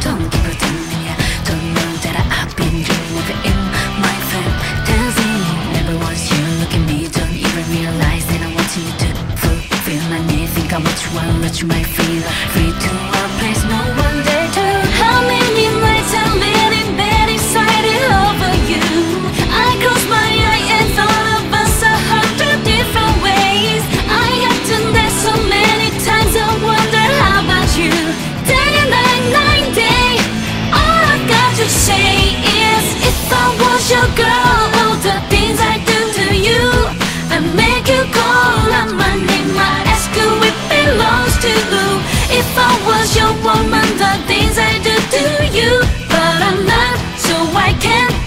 don't give a damn yeah. Don't know that I've been dreaming of in my fan Dancing Never once you look at me Don't even realize that I want you to feel my need Think how much you want, what you might feel things I do to you But I'm not, so I can't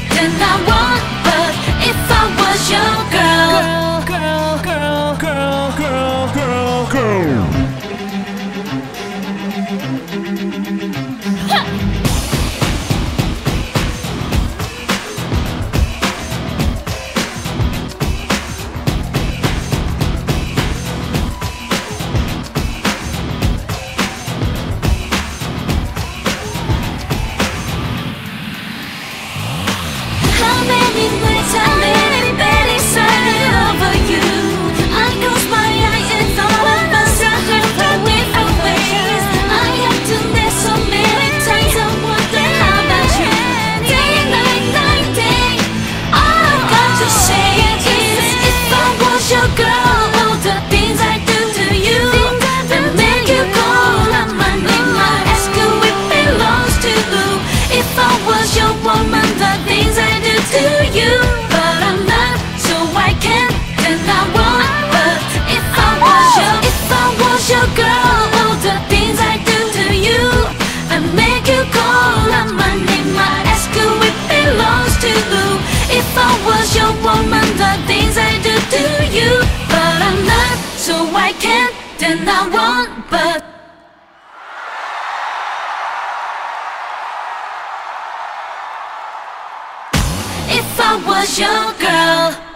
And I want, but if I was your girl.